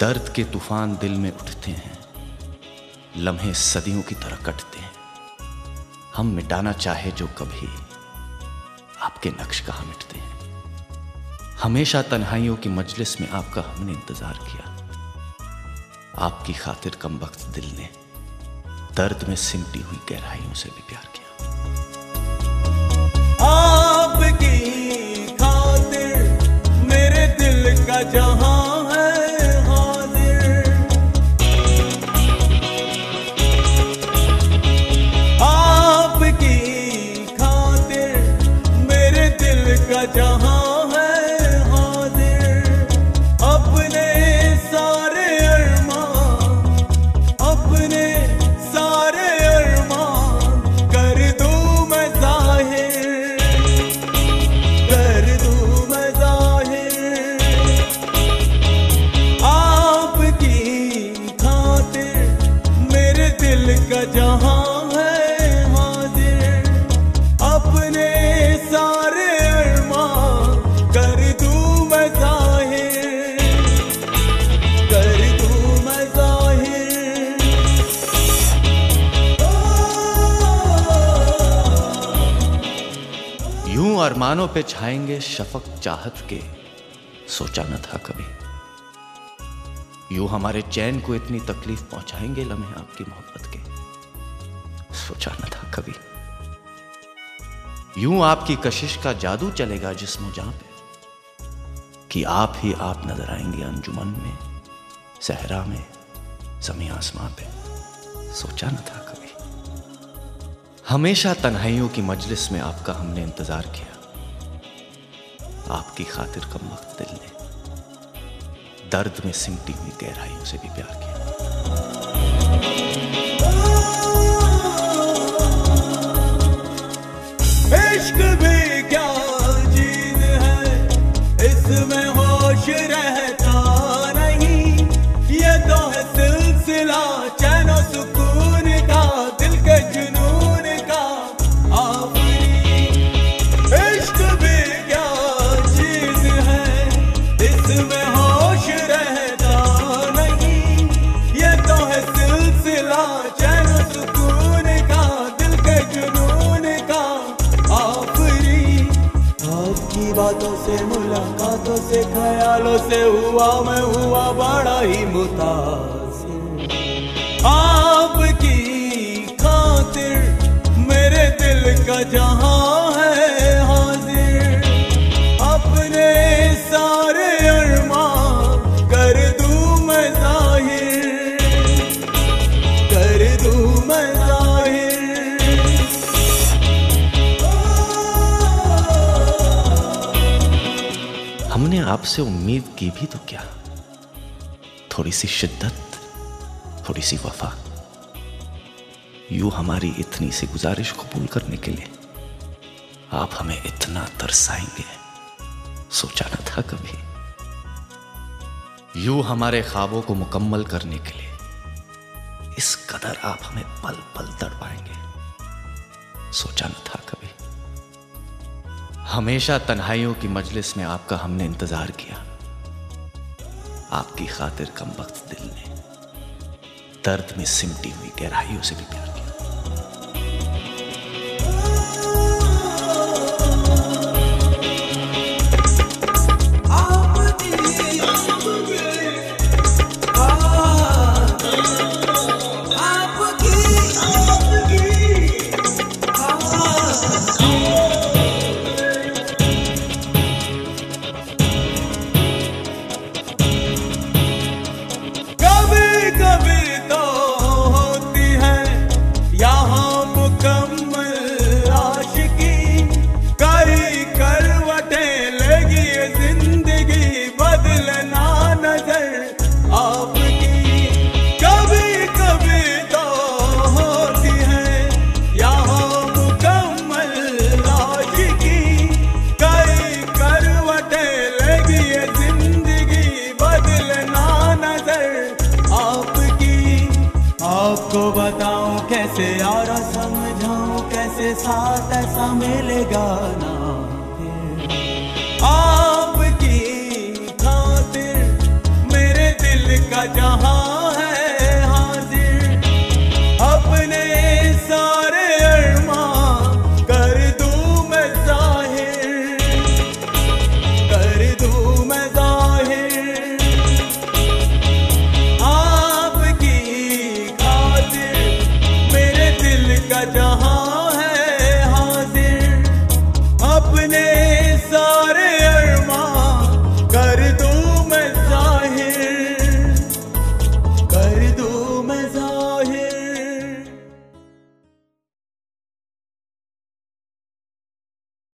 दर्द के तूफ़ान दिल में उठते हैं। लम्हे सदियों की तरह कटते हैं। हम मिटाना चाहे जो कभी। आपके नक्श कहा मिटते हैं? हमेशा तन्हाइयों की मजलिस में आपका हमने इंतज़ार किया। आपकी खातिर कम वक्त दिल ने दर्द में सिमटी हुई गहराइयों से भी प्यार किया। अरमानों पे छाएँगे शफक चाहत के। सोचा न था कभी। यूँ हमारे चैन को इतनी तकलीफ़ पहुंचाएँगे लम्हे आपकी मोहब्बत के। सोचा न था कभी। यूँ आपकी कशिश का जादू चलेगा जिस्म जहाँ पे। कि आप ही आप नज़र आएँगे अंजुमन में, सहरा में, जमी आसमां पे। सोचा न था कभी। हमेशा तन्हाइयों की मजलिस में आपका हमने इंतज़ार किया। आपकी खातिर कम वक्त दिल ने। दर्द में सिमटी हुई गहराइयों से भी प्यार किया। बातों से, मुलाकातों से, ख्यालों से हुआ, मैं हुआ बड़ा ही मुतासिर। आपकी खातिर मेरे दिल का जहाँ आपसे उम्मीद की भी तो क्या? थोड़ी सी शिद्दत थोड़ी सी वफा। यूँ हमारी इतनी सी गुजारिश कबूल करने के लिए आप हमें इतना तरसाएँगे। सोचा ना था कभी। यूँ हमारे ख्वाबों को मुकम्मल करने के लिए इस कदर आप हमें पल पल तड़पाएँगे। सोचा न था। हमेशा तन्हाइयों की मजलिस में आपका हमने इंतज़ार किया। आपकी खातिर कम वक्त दिल ने, दर्द में सिमटी हुई गहराइयों से भी प्यार 更 साथ ऐसा मिलेगा ना।